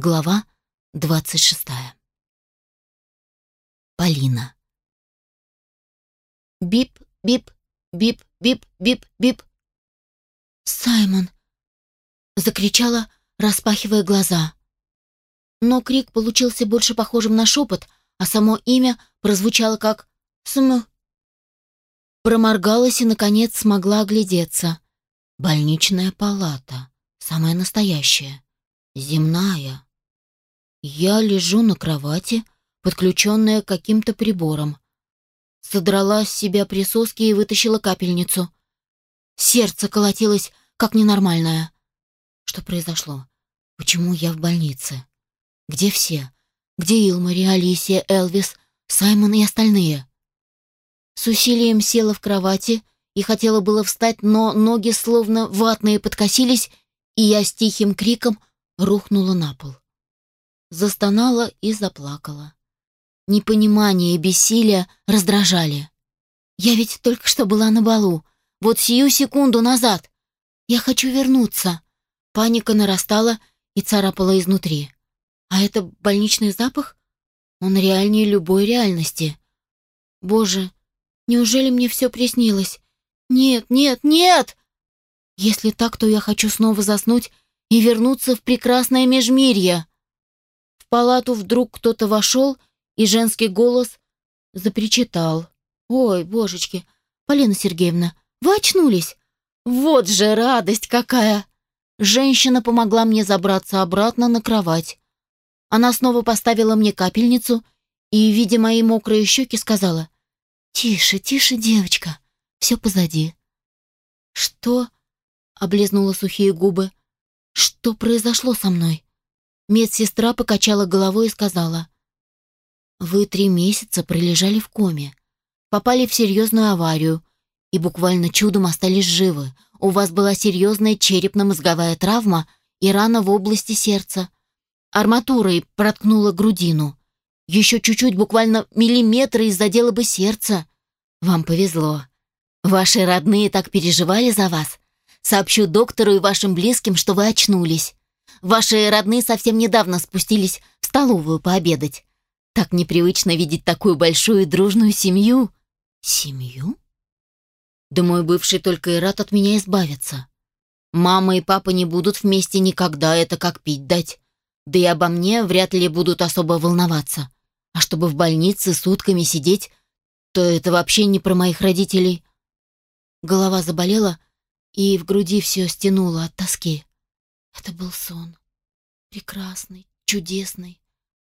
Глава двадцать шестая. Полина. Бип, бип, бип, бип, бип, бип. Саймон закричала, распахивая глаза. Но крик получился больше похожим на шепот, а само имя прозвучало как «см». Проморгалась и, наконец, смогла оглядеться. Больничная палата. Самая настоящая. Земная. Я лежу на кровати, подключенная к каким-то приборам. Содрала с себя присоски и вытащила капельницу. Сердце колотилось, как ненормальное. Что произошло? Почему я в больнице? Где все? Где Илмари, Алисия, Элвис, Саймон и остальные? С усилием села в кровати и хотела было встать, но ноги словно ватные подкосились, и я с тихим криком рухнула на пол. Застонала и заплакала. Непонимание и бессилие раздражали. Я ведь только что была на балу, вот сию секунду назад. Я хочу вернуться. Паника нарастала и царапала изнутри. А это больничный запах? Он реальнее любой реальности. Боже, неужели мне все приснилось? Нет, нет, нет! Если так, то я хочу снова заснуть и вернуться в прекрасное межмирье. Палату вдруг кто-то вошел, и женский голос запричитал. «Ой, божечки, Полина Сергеевна, вы очнулись? Вот же радость какая!» Женщина помогла мне забраться обратно на кровать. Она снова поставила мне капельницу и, видя мои мокрые щеки, сказала «Тише, тише, девочка, все позади». «Что?» — облизнула сухие губы. «Что произошло со мной?» Медсестра покачала головой и сказала «Вы три месяца пролежали в коме, попали в серьезную аварию и буквально чудом остались живы. У вас была серьезная черепно-мозговая травма и рана в области сердца. Арматурой проткнула грудину. Еще чуть-чуть, буквально миллиметры, и задело бы сердце. Вам повезло. Ваши родные так переживали за вас. Сообщу доктору и вашим близким, что вы очнулись. Ваши родные совсем недавно спустились в столовую пообедать. Так непривычно видеть такую большую и дружную семью. Семью? Мой бывший только и рад от меня избавиться. Мама и папа не будут вместе никогда, это как пить дать. Да и обо мне вряд ли будут особо волноваться. А чтобы в больнице сутками сидеть, то это вообще не про моих родителей. Голова заболела, и в груди все стянуло от тоски. Это был сон. Прекрасный, чудесный,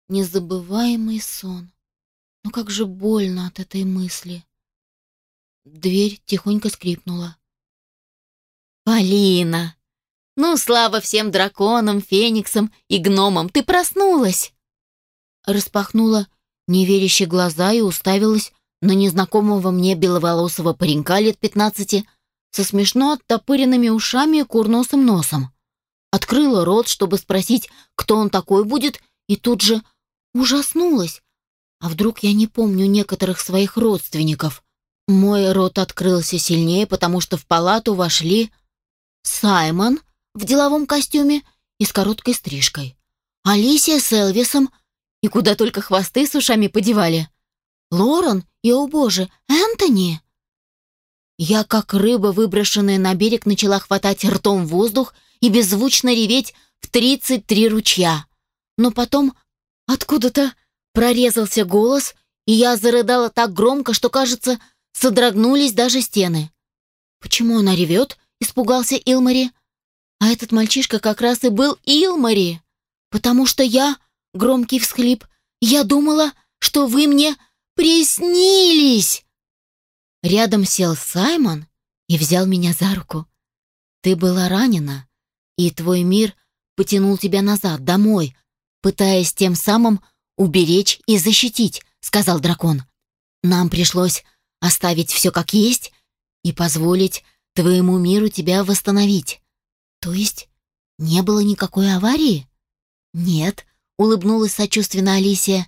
незабываемый сон. Но как же больно от этой мысли. Дверь тихонько скрипнула. «Полина! Ну, слава всем драконам, фениксам и гномам, ты проснулась!» Распахнула неверящие глаза и уставилась на незнакомого мне беловолосого паренька лет пятнадцати со смешно оттопыренными ушами и курносым носом. Открыла рот, чтобы спросить, кто он такой будет, и тут же ужаснулась. А вдруг я не помню некоторых своих родственников? Мой рот открылся сильнее, потому что в палату вошли Саймон в деловом костюме и с короткой стрижкой, Алисия с Элвисом и куда только хвосты с ушами подевали, Лорен и, о боже, Энтони. Я, как рыба, выброшенная на берег, начала хватать ртом воздух и беззвучно реветь в тридцать три ручья. Но потом откуда-то прорезался голос, и я зарыдала так громко, что, кажется, Содрогнулись даже стены. «Почему она ревет?» — испугался Илмари. «А этот мальчишка как раз и был Илмари, потому что я...» — громкий всхлип. «Я думала, что вы мне приснились!» Рядом сел Саймон и взял меня за руку. «Ты была ранена, и твой мир потянул тебя назад, домой, пытаясь тем самым уберечь и защитить», — сказал дракон. «Нам пришлось оставить все как есть и позволить твоему миру тебя восстановить. То есть не было никакой аварии? Нет, улыбнулась сочувственно Алисия.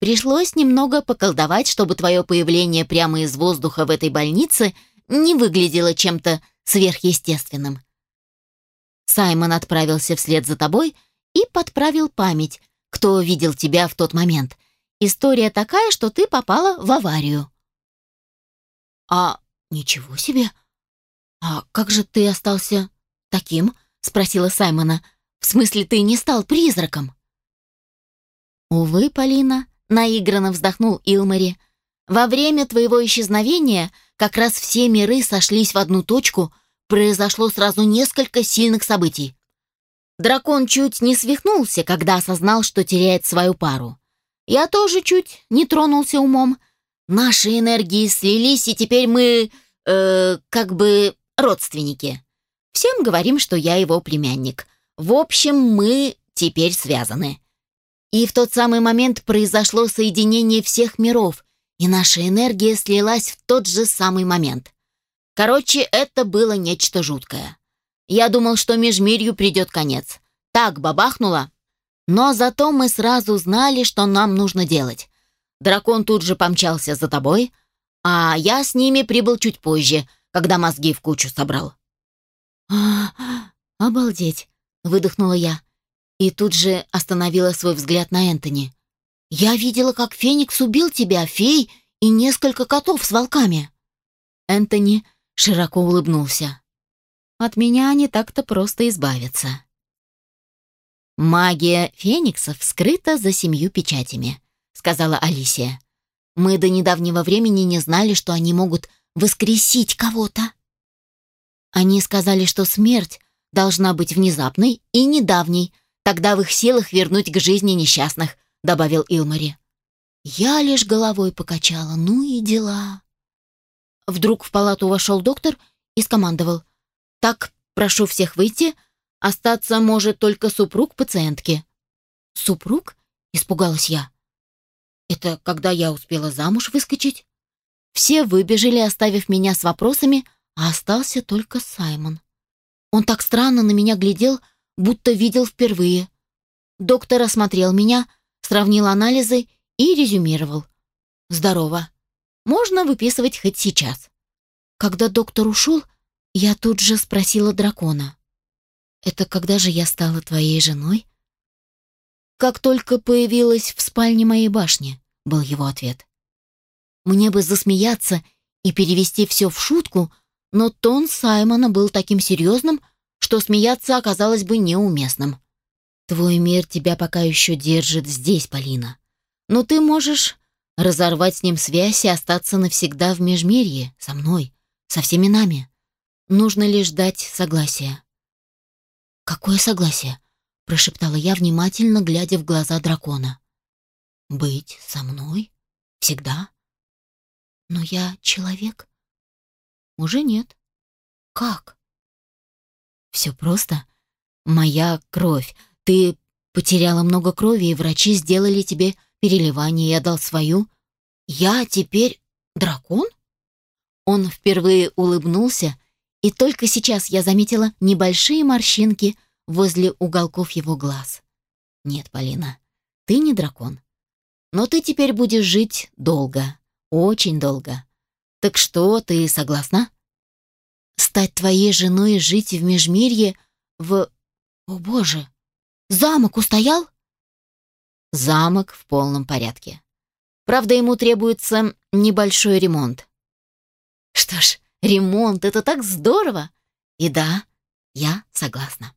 Пришлось немного поколдовать, чтобы твое появление прямо из воздуха в этой больнице не выглядело чем-то сверхъестественным. Саймон отправился вслед за тобой и подправил память, кто видел тебя в тот момент. История такая, что ты попала в аварию. А ничего себе. А как же ты остался таким? спросила Саймона. В смысле, ты не стал призраком? Увы, Полина, наигранно вздохнул Илмари. Во время твоего исчезновения как раз все миры сошлись в одну точку, произошло сразу несколько сильных событий. Дракон чуть не свихнулся, когда осознал, что теряет свою пару. Я тоже чуть не тронулся умом. Наши энергии слились, и теперь мы, э, как бы родственники. Всем говорим, что я его племянник. В общем, мы теперь связаны. И в тот самый момент произошло соединение всех миров, и наша энергия слилась в тот же самый момент. Короче, это было нечто жуткое. Я думал, что межмирью придет конец. Так бабахнуло. Но зато мы сразу знали, что нам нужно делать. Дракон тут же помчался за тобой, а я с ними прибыл чуть позже, когда мозги в кучу собрал. «А, обалдеть!» — выдохнула я. И тут же остановила свой взгляд на Энтони. «Я видела, как Феникс убил тебя, фей и несколько котов с волками». Энтони широко улыбнулся. От меня не так-то просто избавиться. «Магия фениксов скрыта за семью печатями», — сказала Алисия. «Мы до недавнего времени не знали, что они могут воскресить кого-то». Они сказали, что смерть должна быть внезапной и недавней, тогда в их силах вернуть к жизни несчастных», — добавил Илмари. Я лишь головой покачала, ну и дела. Вдруг в палату вошел доктор и скомандовал. Так, прошу всех выйти. Остаться может только супруг пациентки. Супруг? Испугалась я. Это когда я успела замуж выскочить? Все выбежали, оставив меня с вопросами, а остался только Саймон. Он так странно на меня глядел, будто видел впервые. Доктор осмотрел меня, сравнил анализы и резюмировал. «Здорово. Можно выписывать хоть сейчас». Когда доктор ушел, я тут же спросила дракона. «Это когда же я стала твоей женой?» «Как только появилась в спальне моей башни», — был его ответ. Мне бы засмеяться и перевести все в шутку, но тон Саймона был таким серьезным, что смеяться оказалось бы неуместным. «Твой мир тебя пока еще держит здесь, Полина. Но ты можешь разорвать с ним связь и остаться навсегда в Межмирье, со мной, со всеми нами. Нужно лишь дать согласие. «Какое согласие?» — прошептала я, внимательно глядя в глаза дракона. «Быть со мной? Всегда? Но я человек?» «Уже нет. Как?» «Все просто. Моя кровь. Ты потеряла много крови, и врачи сделали тебе переливание, я дал свою. Я теперь дракон?» Он впервые улыбнулся, и только сейчас я заметила небольшие морщинки возле уголков его глаз. Нет, Полина, ты не дракон. Но ты теперь будешь жить долго, очень долго. Так что, ты согласна? Стать твоей женой и жить в Межмирье в... О, боже! Замок устоял? Замок в полном порядке. Правда, ему требуется небольшой ремонт. Что ж, Ремонт — это так здорово! И да, я согласна.